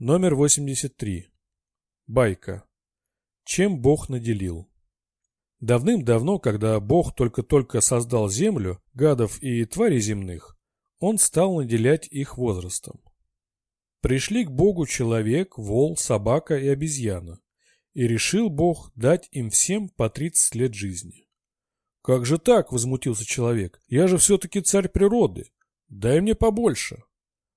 Номер 83. Байка. Чем Бог наделил? Давным-давно, когда Бог только-только создал землю, гадов и тварей земных, он стал наделять их возрастом. Пришли к Богу человек, вол, собака и обезьяна, и решил Бог дать им всем по 30 лет жизни. «Как же так?» – возмутился человек. «Я же все-таки царь природы. Дай мне побольше».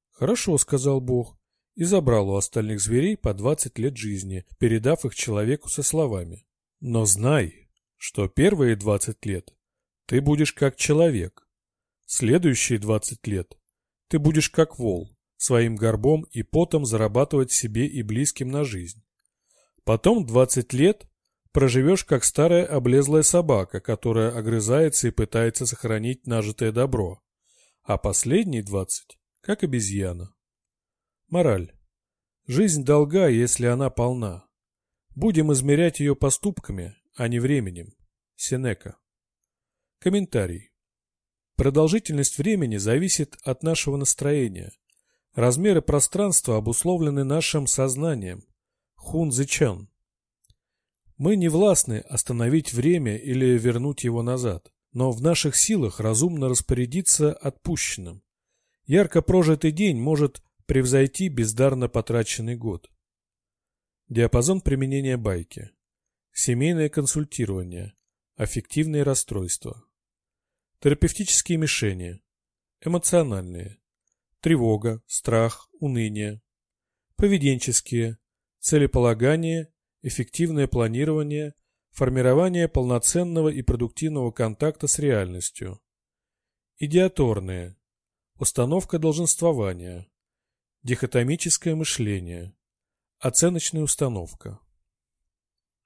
«Хорошо», – сказал Бог, и забрал у остальных зверей по 20 лет жизни, передав их человеку со словами. «Но знай, что первые 20 лет ты будешь как человек, следующие 20 лет ты будешь как вол, своим горбом и потом зарабатывать себе и близким на жизнь. Потом 20 лет проживешь как старая облезлая собака, которая огрызается и пытается сохранить нажитое добро, а последние 20 как обезьяна. Мораль. Жизнь долга, если она полна. Будем измерять ее поступками, а не временем. Сенека. Комментарий. Продолжительность времени зависит от нашего настроения. Размеры пространства обусловлены нашим сознанием. Хун Зичан. Мы не властны остановить время или вернуть его назад, но в наших силах разумно распорядиться отпущенным. Ярко прожитый день может превзойти бездарно потраченный год. Диапазон применения байки. Семейное консультирование. Аффективные расстройства. Терапевтические мишени. Эмоциональные. Тревога, страх, уныние. Поведенческие. Целеполагание, эффективное планирование, формирование полноценного и продуктивного контакта с реальностью. Идиаторные. Установка долженствования. Дихотомическое мышление. Оценочная установка.